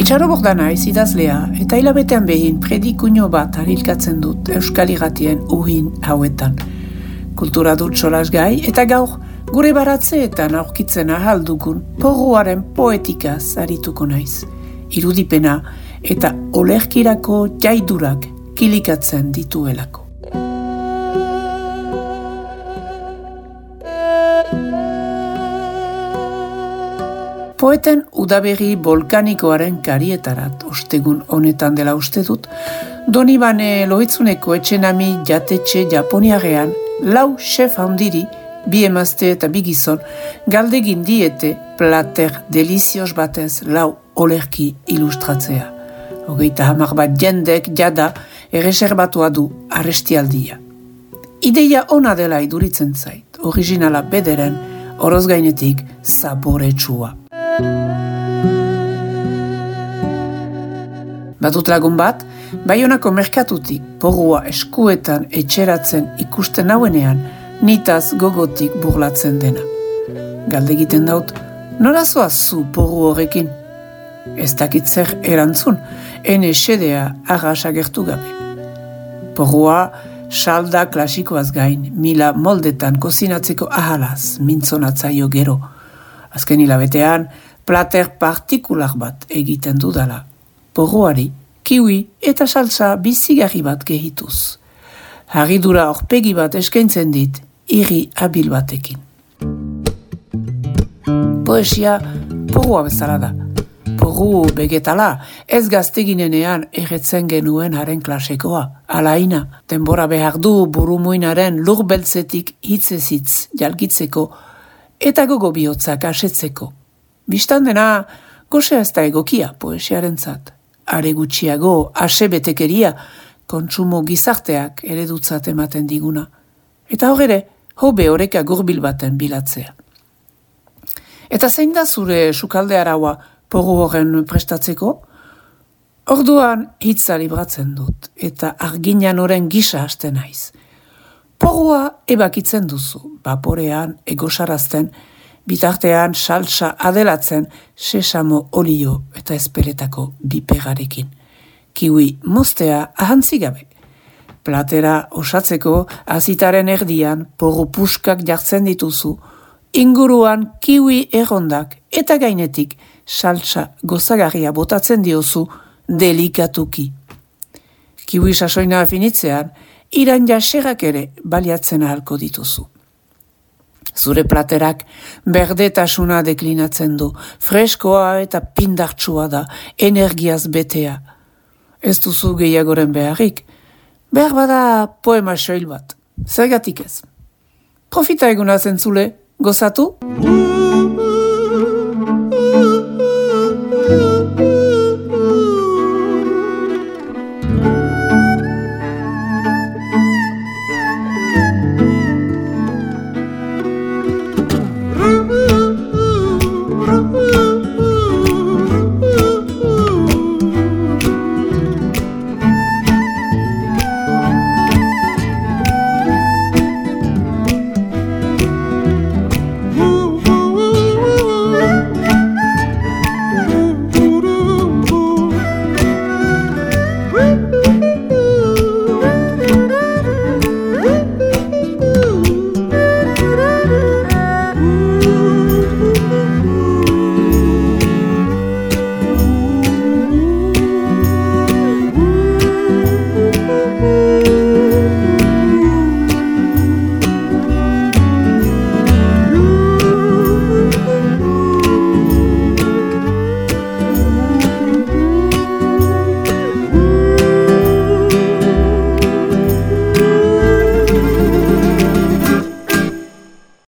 Itxaro bordana ez idazlea eta hilabetean behin predikuño bat harilkatzen dut Euskal Iratien uhin hauetan. Kultura dut solas gai eta gaur gure baratzeetan aurkitzen ahal dugun porruaren poetikaz arituko naiz. Irudipena eta olerkirako jaidurak kilikatzen dituelako. Poeten udaberri volkanikoaren karietarat ostegun honetan dela uste dut, Donibane loitzuneko etxenami jatetxe japoniarean lau chef handiri, bi emazte eta bi gizon, galdegin diete plater delizios batez lau olerki ilustratzea. Hogeita hamar bat jendek jada erreserbatua du arrestialdia. Ideia ona dela iduritzen zait, originala bederen, oroz gainetik zaboretsua. Batut lagun bat, baionako merkatutik porrua eskuetan etxeratzen ikusten nauenean, nitaz gogotik burlatzen dena. Galde egiten daut, norazoa zu porru horrekin? Ez dakitzer erantzun, ene sedea arras agertu gabe. Porrua, salda klasikoaz gain, mila moldetan kozinatzeko ahalaz, mintzonatzaio gero. Azken hilabetean, plater partikular bat egiten dudala. Porroari, kiwi eta salsa bizigarri bat gehituz. Harridura horpegi bat eskaintzen dit, irri abil batekin. Poesia, porrua bezala da. Porru begetala, ez gazteginenean erretzen genuen haren klasekoa. Alaina, denbora behar du burumuinaren lur beltzetik hitzezitz jalgitzeko eta gogo bihotzak asetzeko. Bistan dena, gozea ez da egokia poesiaren zat. Are gutxiago, ase betekeria, kontsumo gizarteak eredutzat ematen diguna. Eta horre, hobe horeka gurbil baten bilatzea. Eta zein da zure sukalde araua poru horren prestatzeko? Orduan hitza libratzen dut, eta arginan oren gisa hasten naiz. Porua ebakitzen duzu, baporean, egosarazten, bitartean salsa adelatzen sesamo olio eta espeletako bipegarekin. Kiwi mostea ahantzigabe. Platera osatzeko azitaren erdian porru puskak jartzen dituzu, inguruan kiwi errondak eta gainetik salsa gozagarria botatzen diozu delikatuki. Kiwi sasoina afinitzean, iran jaserak ere baliatzen ahalko dituzu. Zure platerak berdetasuna deklinatzen du, freskoa eta pindartsua da, energiaz betea. Ez duzu gehiagoren beharrik, behar bada poema soil bat, zergatik ez. Profita eguna zentzule, gozatu?